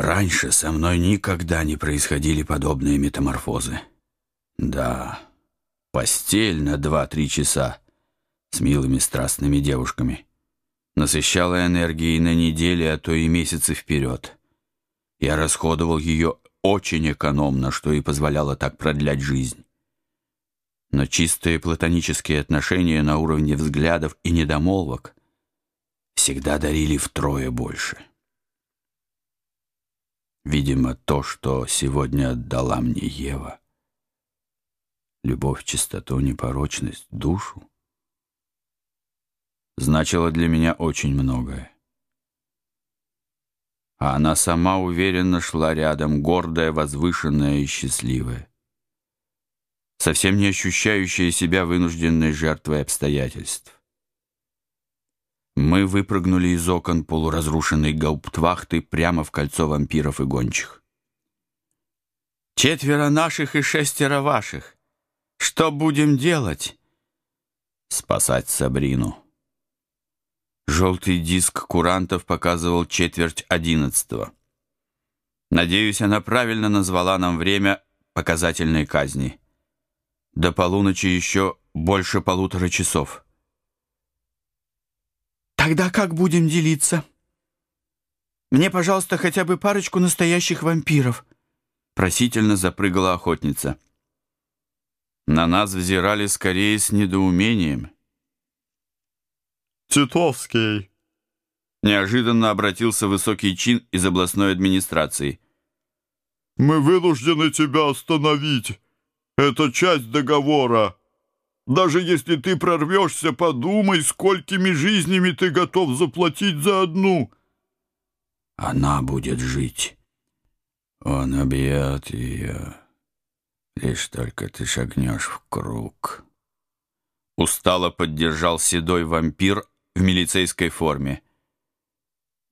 Раньше со мной никогда не происходили подобные метаморфозы. Да, постель на два-три часа с милыми страстными девушками насыщала энергией на недели, а то и месяцы вперед. Я расходовал ее очень экономно, что и позволяло так продлять жизнь. Но чистые платонические отношения на уровне взглядов и недомолвок всегда дарили втрое больше. Видимо, то, что сегодня отдала мне Ева, любовь, чистоту, непорочность, душу, значило для меня очень многое. А она сама уверенно шла рядом, гордая, возвышенная и счастливая, совсем не ощущающая себя вынужденной жертвой обстоятельств. Мы выпрыгнули из окон полуразрушенной гауптвахты прямо в кольцо вампиров и гончих. «Четверо наших и шестеро ваших. Что будем делать?» «Спасать Сабрину». Желтый диск курантов показывал четверть одиннадцатого. Надеюсь, она правильно назвала нам время показательной казни. До полуночи еще больше полутора часов. Тогда как будем делиться? Мне, пожалуйста, хотя бы парочку настоящих вампиров. Просительно запрыгала охотница. На нас взирали скорее с недоумением. «Титовский!» Неожиданно обратился высокий чин из областной администрации. «Мы вынуждены тебя остановить. Это часть договора. Даже если ты прорвешься, подумай, сколькими жизнями ты готов заплатить за одну. Она будет жить. Он убьет ее. Лишь только ты шагнешь в круг. Устало поддержал седой вампир в милицейской форме.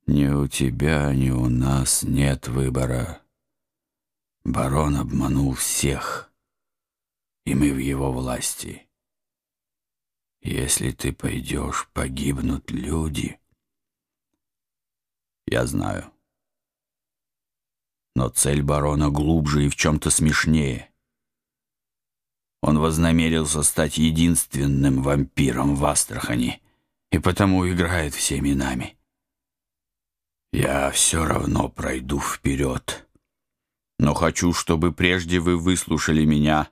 Ни у тебя, ни у нас нет выбора. Барон обманул всех, и мы в его власти. Если ты пойдешь, погибнут люди. Я знаю. Но цель барона глубже и в чем-то смешнее. Он вознамерился стать единственным вампиром в Астрахани и потому играет всеми нами. Я все равно пройду вперед. Но хочу, чтобы прежде вы выслушали меня.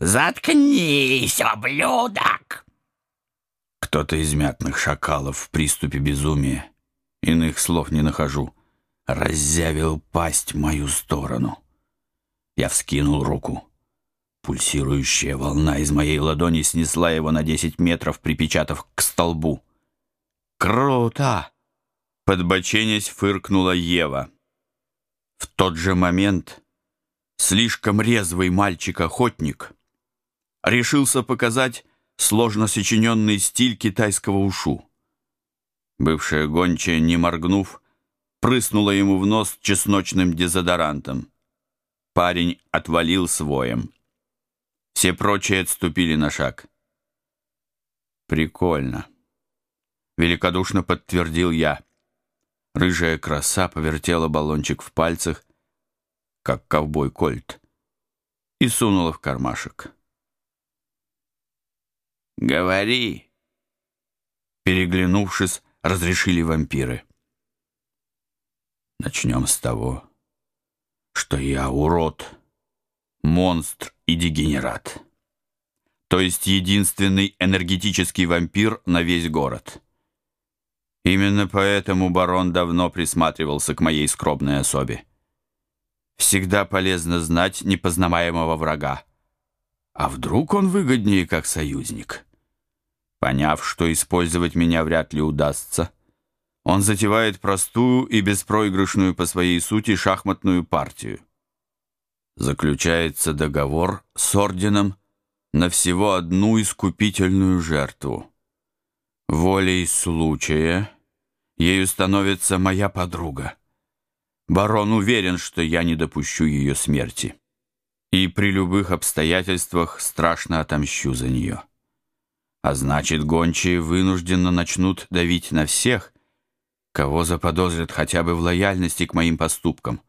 «Заткнись, ублюдок!» Кто-то из мятных шакалов в приступе безумия, иных слов не нахожу, раззявил пасть в мою сторону. Я вскинул руку. Пульсирующая волна из моей ладони снесла его на десять метров, припечатав к столбу. «Круто!» — подбоченясь фыркнула Ева. В тот же момент слишком резвый мальчик-охотник решился показать сложно сочиненный стиль китайского ушу. Бывшая гончая, не моргнув, прыснула ему в нос чесночным дезодорантом. Парень отвалил своем. Все прочие отступили на шаг. «Прикольно», — великодушно подтвердил я. Рыжая краса повертела баллончик в пальцах, как ковбой Кольт, и сунула в кармашек. «Говори!» Переглянувшись, разрешили вампиры. Начнем с того, что я урод, монстр и дегенерат. То есть единственный энергетический вампир на весь город. Именно поэтому барон давно присматривался к моей скромной особе. Всегда полезно знать непознаваемого врага. А вдруг он выгоднее как союзник? Поняв, что использовать меня вряд ли удастся, он затевает простую и беспроигрышную по своей сути шахматную партию. Заключается договор с орденом на всего одну искупительную жертву. Волей случая ею становится моя подруга. Барон уверен, что я не допущу ее смерти. И при любых обстоятельствах страшно отомщу за нее. А значит, гончие вынужденно начнут давить на всех, Кого заподозрят хотя бы в лояльности к моим поступкам?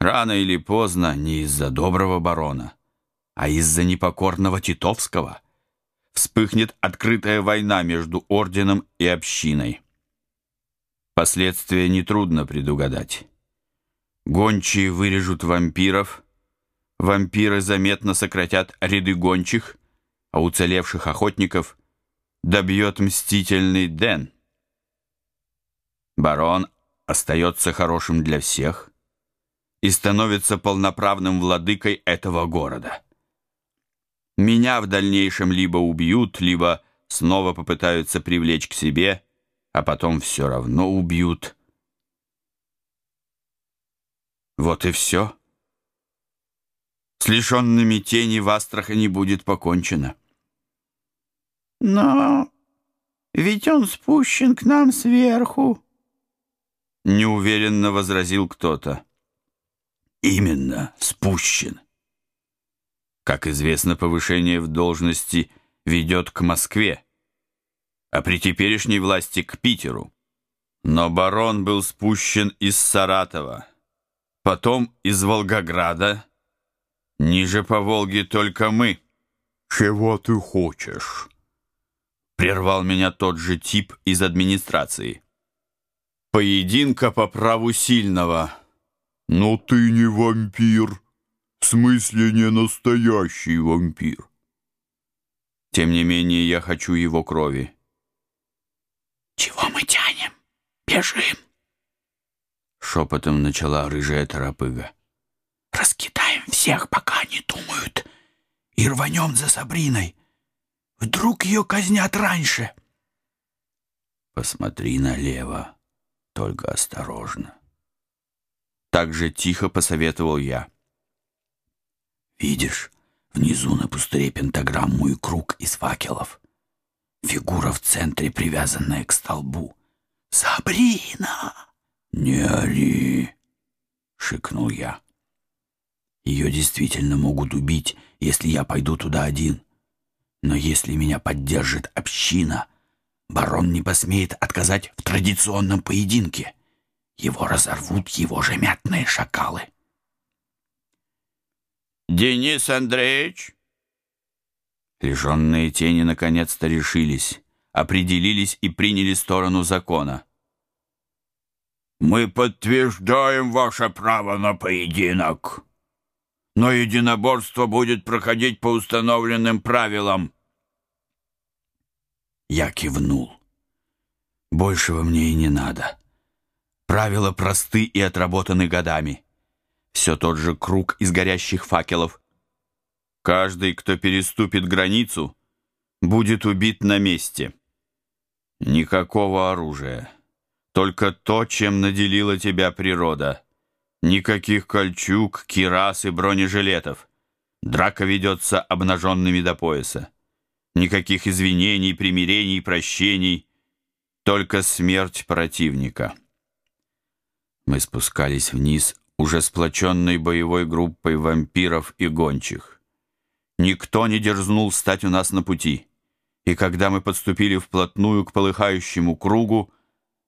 Рано или поздно не из-за доброго барона, а из-за непокорного Титовского вспыхнет открытая война между орденом и общиной. Последствия нетрудно предугадать. Гончие вырежут вампиров, вампиры заметно сократят ряды гончих, а уцелевших охотников добьет мстительный Дэн. Барон остается хорошим для всех и становится полноправным владыкой этого города. Меня в дальнейшем либо убьют, либо снова попытаются привлечь к себе, а потом все равно убьют. Вот и все. С лишенными тени в Астрахани будет покончено. Но ведь он спущен к нам сверху. Неуверенно возразил кто-то. Именно, спущен. Как известно, повышение в должности ведет к Москве, а при теперешней власти к Питеру. Но барон был спущен из Саратова, потом из Волгограда, ниже по Волге только мы. «Чего ты хочешь?» Прервал меня тот же тип из администрации. «Поединка по праву сильного». «Но ты не вампир. В смысле, не настоящий вампир». Тем не менее, я хочу его крови. Чего мы тянем? Бежим. Шепотом начала рыжая торопыга. Раскидаем всех, пока не думают. И рванем за Сабриной. Вдруг ее казнят раньше. Посмотри налево, только осторожно. Так же тихо посоветовал я. Видишь, внизу на пустыре пентаграмму и круг из факелов. Фигура в центре, привязанная к столбу. «Сабрина!» «Не ори!» — шикнул я. «Ее действительно могут убить, если я пойду туда один. Но если меня поддержит община, барон не посмеет отказать в традиционном поединке. Его разорвут его же мятные шакалы». «Денис Андреевич!» Лишенные тени наконец-то решились, определились и приняли сторону закона. «Мы подтверждаем ваше право на поединок, но единоборство будет проходить по установленным правилам». Я кивнул. Большего мне и не надо. Правила просты и отработаны годами. Все тот же круг из горящих факелов, Каждый, кто переступит границу, будет убит на месте. Никакого оружия. Только то, чем наделила тебя природа. Никаких кольчуг, кирас и бронежилетов. Драка ведется обнаженными до пояса. Никаких извинений, примирений, прощений. Только смерть противника. Мы спускались вниз уже сплоченной боевой группой вампиров и гончих. Никто не дерзнул встать у нас на пути. И когда мы подступили вплотную к полыхающему кругу,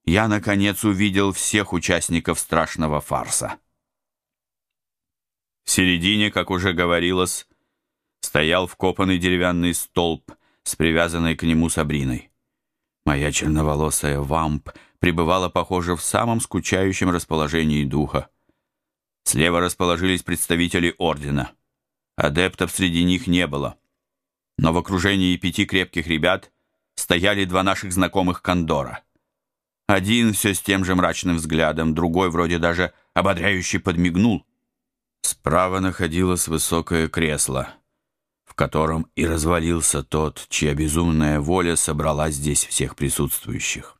я, наконец, увидел всех участников страшного фарса. В середине, как уже говорилось, стоял вкопанный деревянный столб с привязанной к нему Сабриной. Моя черноволосая вамп пребывала, похоже, в самом скучающем расположении духа. Слева расположились представители ордена — Адептов среди них не было. Но в окружении пяти крепких ребят стояли два наших знакомых кондора. Один все с тем же мрачным взглядом, другой вроде даже ободряюще подмигнул. Справа находилось высокое кресло, в котором и развалился тот, чья безумная воля собрала здесь всех присутствующих.